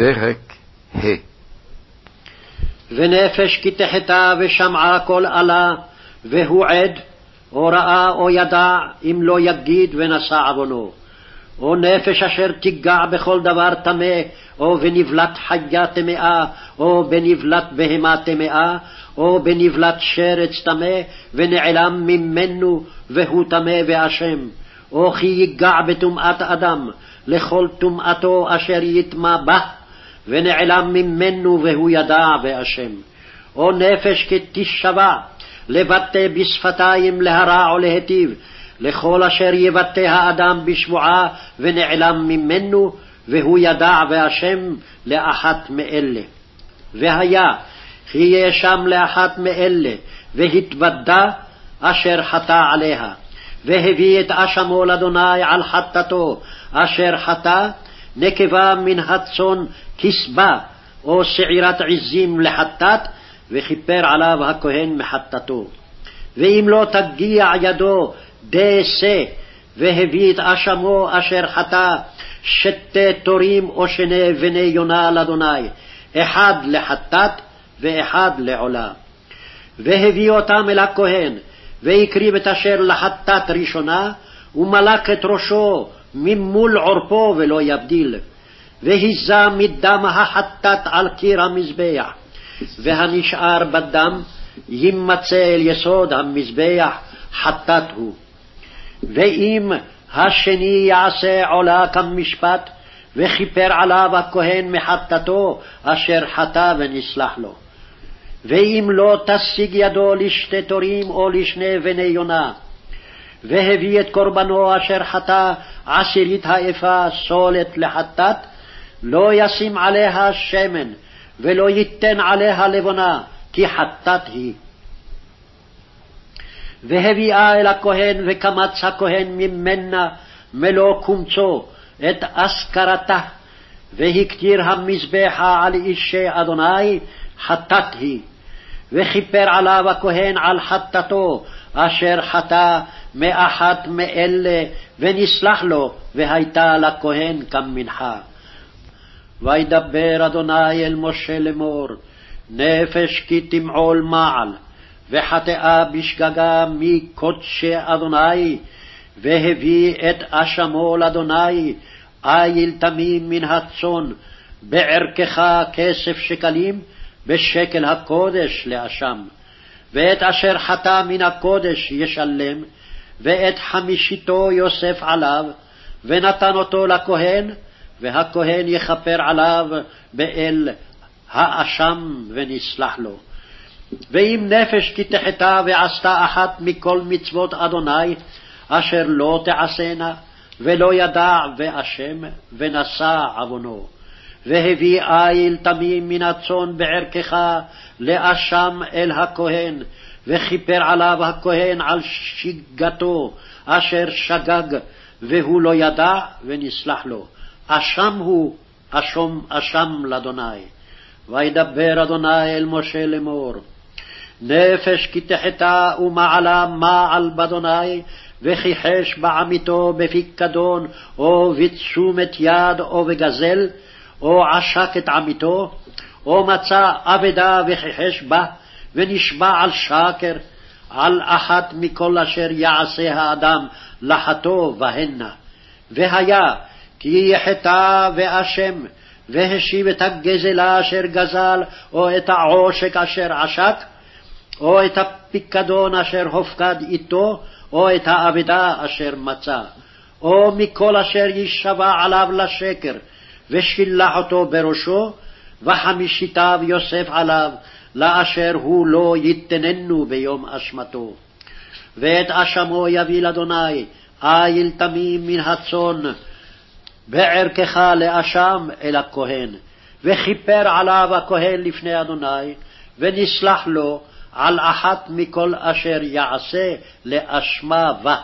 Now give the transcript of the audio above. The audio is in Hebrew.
פרק ה' ונפש כי תחתה ושמעה כל אלה, והוא עד, או ראה או ידע, אם לא יגיד ונשא עוונו. או נפש אשר תיגע בכל דבר טמא, או בנבלת חיה טמאה, או בנבלת בהמה טמאה, או בנבלת שרץ טמא, ונעלם ממנו, והוא טמא ואשם. או כי ייגע בטומאת אדם, לכל טומאתו אשר יטמא בה, ונעלם ממנו והוא ידע ואשם. או נפש כתשבע, לבטא בשפתיים להרע או להיטיב, לכל אשר יבטא האדם בשבועה ונעלם ממנו, והוא ידע ואשם לאחת מאלה. והיה כי יהיה שם לאחת מאלה, והתוודה אשר חטא עליה. והביא את אשמו לאדוני על חטאתו, אשר חטא, נקבה מן הצאן כסבה, או שעירת עזים לחטאת, וכיפר עליו הכהן מחטאתו. ואם לא תגיע ידו די שא, והביא את אשמו אשר חטא, שתי תורים או שני בני יונה לאדוני, אחד לחטאת ואחד לעולה. והביא אותם אל הכהן, והקריב את אשר לחטאת ראשונה, ומלק את ראשו ממול עורפו ולא יבדיל. והיזה מדם החטאת על קיר המזבח, והנשאר בדם יימצא אל יסוד המזבח, חטאת הוא. ואם השני יעשה עולה כמשפט, וכיפר עליו הכהן מחטאתו אשר חטא ונסלח לו. ואם לא תשיג ידו לשתי תורים או לשני בני יונה, והביא את קורבנו אשר חטא עשירית האפה סולת לחטאת, לא ישים עליה שמן, ולא ייתן עליה לבונה, כי חטאת היא. והביאה אל הכהן, וקמץ הכהן ממנה מלוא קומצו, את אזכרתה, והקטיר המזבחה על אישי אדוני, חטאת היא. וכיפר עליו הכהן על חטאתו, אשר חטא מאחת מאלה, ונסלח לו, והייתה לכהן כמנחה. וידבר אדוני אל משה לאמור, נפש כי תמעול מעל, וחטאה בשגגה מקודשי אדוני, והביא את אשמו לאדוני, איל תמים מן הצאן, בערכך כסף שקלים, בשקל הקודש לאשם. ואת אשר חטא מן הקודש ישלם, ואת חמישיתו יוסף עליו, ונתן אותו לכהן, והכהן יכפר עליו באל האשם ונסלח לו. ואם נפש תחטא ועשתה אחת מכל מצוות אדוני, אשר לא תעשנה, ולא ידע ואשם, ונשא עוונו. והביא איל תמים מן הצאן בערכך לאשם אל הכהן, וכיפר עליו הכהן על שגתו, אשר שגג, והוא לא ידע, ונסלח לו. אשם הוא, אשום אשם לאדוני. וידבר אדוני אל משה לאמור, נפש כי תחטא ומעלה מעל באדוני, וכיחש בעמיתו בפיקדון, או בתשומת יד, או בגזל, או עשק את עמיתו, או מצא אבדה וכיחש בה, ונשבע על שקר, על אחת מכל אשר יעשה האדם לחטוא בהנה. והיה כי יחטא ואשם, והשיב את הגזלה אשר גזל, או את העושק אשר עשק, או את הפיקדון אשר הופקד איתו, או את האבדה אשר מצא, או מכל אשר יישבע עליו לשקר, ושילח אותו בראשו, וחמישיתיו יוסף עליו, לאשר הוא לא יתננו ביום אשמתו. ואת אשמו יביא לאדוני, איל תמים מן הצאן, בערכך לאשם אל הכהן, וכיפר עליו הכהן לפני אדוני, ונסלח לו על אחת מכל אשר יעשה לאשמה בה.